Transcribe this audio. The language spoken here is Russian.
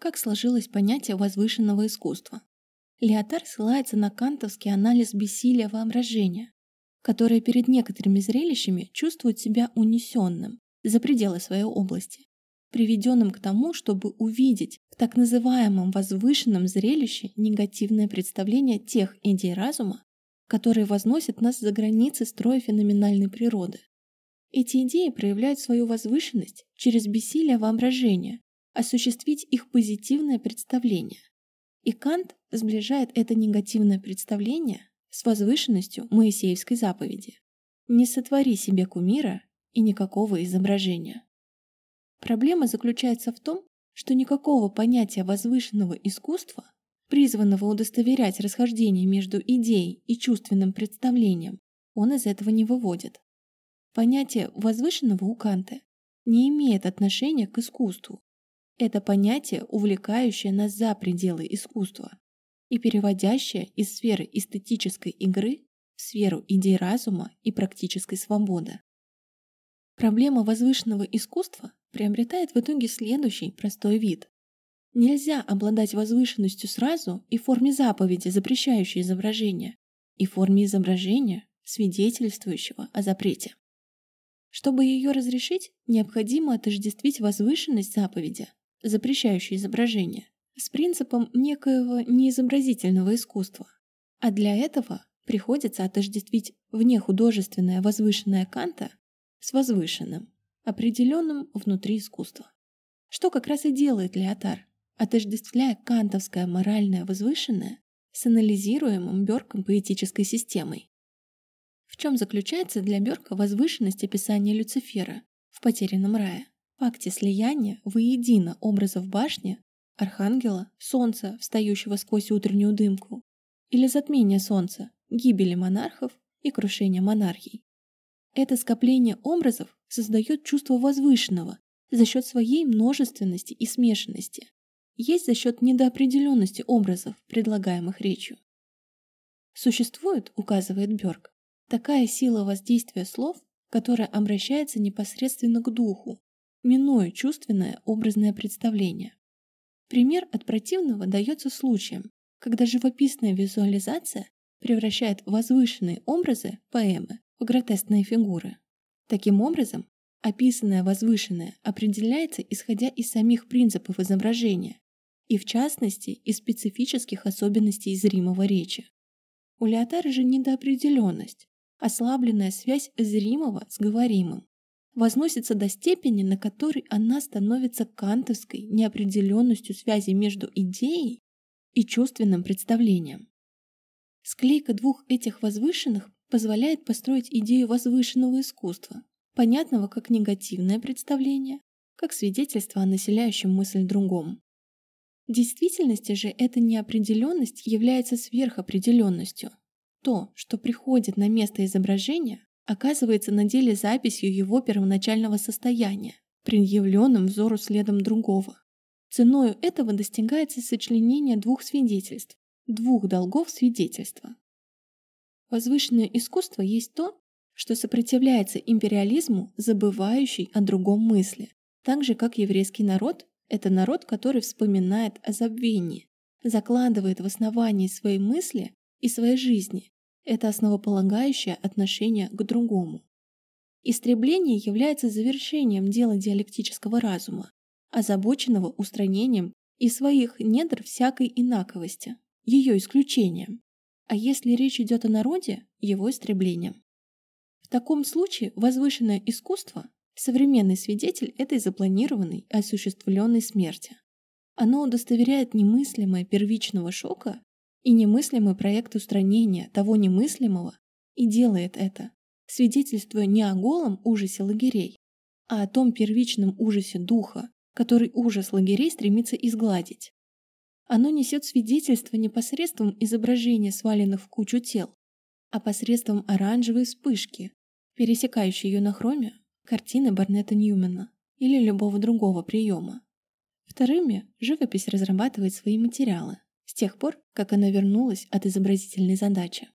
как сложилось понятие возвышенного искусства. Леотар ссылается на кантовский анализ бессилия воображения, которое перед некоторыми зрелищами чувствует себя унесенным за пределы своей области, приведенным к тому, чтобы увидеть в так называемом возвышенном зрелище негативное представление тех идей разума, которые возносят нас за границы строя феноменальной природы. Эти идеи проявляют свою возвышенность через бессилие воображения, осуществить их позитивное представление. И Кант сближает это негативное представление с возвышенностью Моисеевской заповеди. Не сотвори себе кумира и никакого изображения. Проблема заключается в том, что никакого понятия возвышенного искусства, призванного удостоверять расхождение между идеей и чувственным представлением, он из этого не выводит. Понятие возвышенного у Канта не имеет отношения к искусству. Это понятие, увлекающее нас за пределы искусства и переводящее из сферы эстетической игры в сферу идей разума и практической свободы. Проблема возвышенного искусства приобретает в итоге следующий простой вид. Нельзя обладать возвышенностью сразу и в форме заповеди, запрещающей изображение, и в форме изображения, свидетельствующего о запрете. Чтобы ее разрешить, необходимо отождествить возвышенность заповеди, запрещающей изображение, с принципом некоего неизобразительного искусства. А для этого приходится отождествить внехудожественное возвышенное Канта с возвышенным, определенным внутри искусства. Что как раз и делает Леотар, отождествляя кантовское моральное возвышенное с анализируемым Бёрком поэтической системой. В чем заключается для Бёрка возвышенность описания Люцифера в «Потерянном рае»? В акте слияния воедино образов башни, архангела, солнца, встающего сквозь утреннюю дымку, или затмения солнца, гибели монархов и крушения монархий. Это скопление образов создает чувство возвышенного за счет своей множественности и смешанности, есть за счет недоопределенности образов, предлагаемых речью. Существует, указывает Бёрк, такая сила воздействия слов, которая обращается непосредственно к духу, минуя чувственное образное представление. Пример от противного дается случаем, когда живописная визуализация превращает возвышенные образы поэмы в гротескные фигуры. Таким образом, описанное возвышенное определяется исходя из самих принципов изображения и, в частности, из специфических особенностей зримого речи. У Леотара же недоопределенность, ослабленная связь зримого с говоримым, возносится до степени, на которой она становится кантовской неопределенностью связи между идеей и чувственным представлением. Склейка двух этих возвышенных позволяет построить идею возвышенного искусства, понятного как негативное представление, как свидетельство о населяющем мысль другом. В действительности же эта неопределенность является сверхопределенностью. То, что приходит на место изображения, оказывается на деле записью его первоначального состояния, предъявленным взору следом другого. Ценою этого достигается сочленение двух свидетельств, двух долгов свидетельства. Возвышенное искусство есть то, что сопротивляется империализму, забывающий о другом мысли, так же, как еврейский народ – это народ, который вспоминает о забвении, закладывает в основании своей мысли и своей жизни. Это основополагающее отношение к другому. Истребление является завершением дела диалектического разума, озабоченного устранением из своих недр всякой инаковости, ее исключением а если речь идет о народе, его истреблением. В таком случае возвышенное искусство – современный свидетель этой запланированной и осуществленной смерти. Оно удостоверяет немыслимое первичного шока и немыслимый проект устранения того немыслимого и делает это, свидетельствуя не о голом ужасе лагерей, а о том первичном ужасе духа, который ужас лагерей стремится изгладить. Оно несет свидетельство не посредством изображения сваленных в кучу тел, а посредством оранжевой вспышки, пересекающей ее на хроме картины Барнета Ньюмена или любого другого приема. Вторыми живопись разрабатывает свои материалы с тех пор, как она вернулась от изобразительной задачи.